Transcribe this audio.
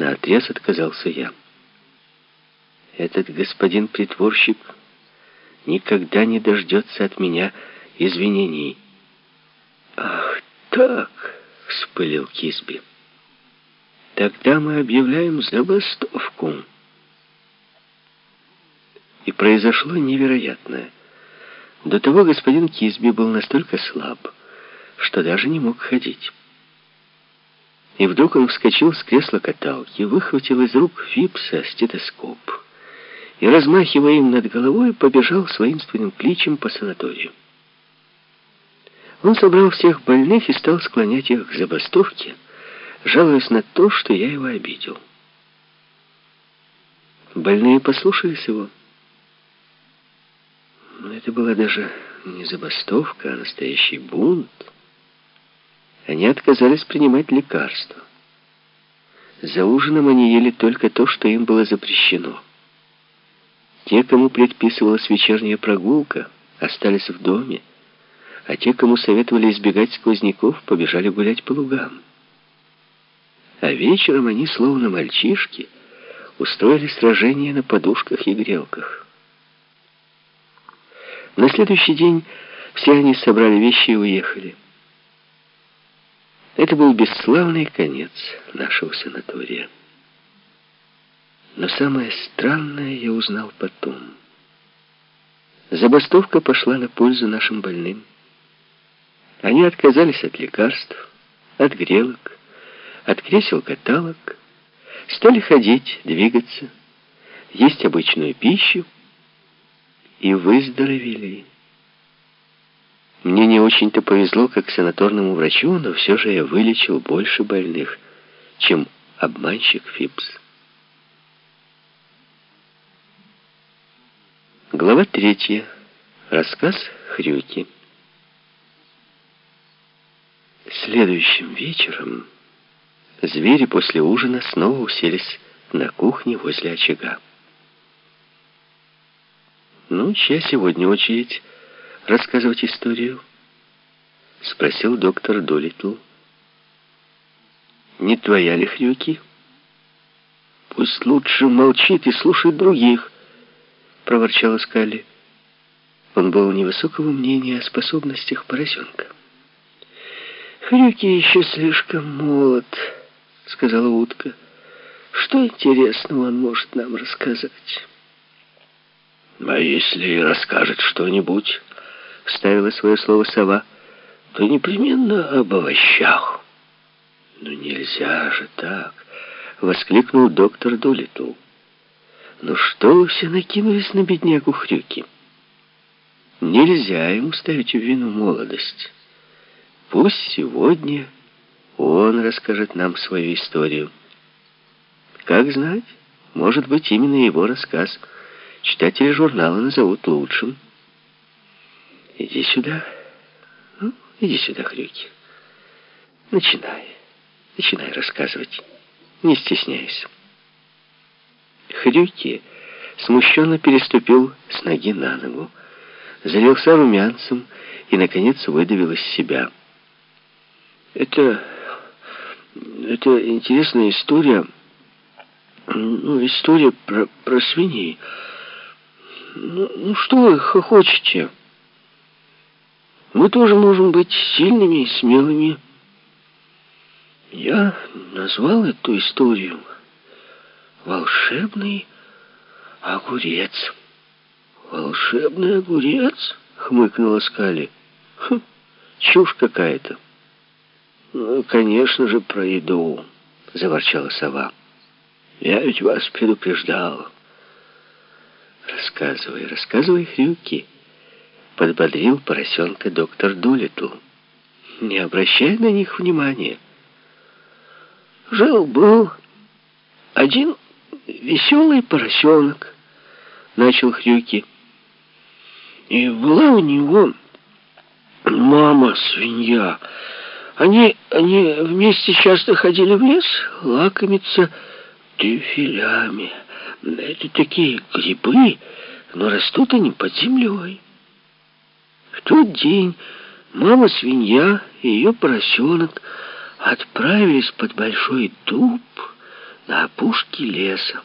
Наотрез отказался я. Этот господин притворщик никогда не дождется от меня извинений. «Ах так!» — вспылил Кисби. «Тогда мы объявляем забастовку». И произошло невероятное. До того господин Кисби был настолько слаб, что даже не мог ходить. И вдруг он вскочил с кресла каталки, выхватил из рук Фипса стетоскоп и, размахивая им над головой, побежал с воинственным кличем по санаторию. Он собрал всех больных и стал склонять их к забастовке, жалуясь на то, что я его обидел. Больные послушались его. Но это была даже не забастовка, а настоящий бунт. Они отказались принимать лекарства. За ужином они ели только то, что им было запрещено. Те, кому предписывалась вечерняя прогулка, остались в доме, а те, кому советовали избегать сквозняков, побежали гулять по лугам. А вечером они, словно мальчишки, устроили сражение на подушках и грелках. На следующий день все они собрали вещи и уехали. Это был бесславный конец нашего санатория. Но самое странное я узнал потом. Забастовка пошла на пользу нашим больным. Они отказались от лекарств, от грелок, от кресел-каталок, стали ходить, двигаться, есть обычную пищу и выздоровели. Мне не очень-то повезло, как санаторному врачу, но все же я вылечил больше больных, чем обманщик Фипс. Глава третья. Рассказ Хрюки. Следующим вечером звери после ужина снова уселись на кухне возле очага. «Ну, чья сегодня очередь рассказывать историю?» — спросил доктор Долитл. «Не твоя ли, Хрюки?» «Пусть лучше молчит и слушает других», — проворчала Скалли. Он был невысокого мнения о способностях поросенка. «Хрюки еще слишком молод», — сказала утка. «Что интересного он может нам рассказать?» «А если расскажет что-нибудь?» — вставила свое слово сова. «То непременно об овощах». «Ну нельзя же так!» — воскликнул доктор Долитл. «Ну что вы все накинулись на беднягу Хрюки? Нельзя ему ставить в вину молодость. Пусть сегодня он расскажет нам свою историю. Как знать, может быть, именно его рассказ — Читатели журнала назовут лучшим. Иди сюда. Ну, иди сюда, Хрюки. Начинай. Начинай рассказывать. Не стесняйся. Хрюки смущенно переступил с ноги на ногу, залился румянцем и, наконец, выдавил из себя. Это... это интересная история... Ну, история про, про свиней. Ну, ну что вы хохочете? Мы тоже можем быть сильными и смелыми. Я назвал эту историю «Волшебный огурец». «Волшебный огурец?» — хмыкнула Скали. «Хм, чушь какая-то». «Ну, конечно же, про еду», — заворчала сова. «Я ведь вас предупреждал». «Рассказывай, рассказывай, Хрюки», — подбодрил поросенка доктор Дулитл. «Не обращай на них внимания». «Жил-был один веселый поросенок», — начал Хрюки. «И была у него мама-свинья. Они, они вместе часто ходили в лес лакомиться трюфелями». Это такие грибы, но растут они под землей. Тот день мама-свинья и ее поросенок отправились под большой дуб на опушке леса.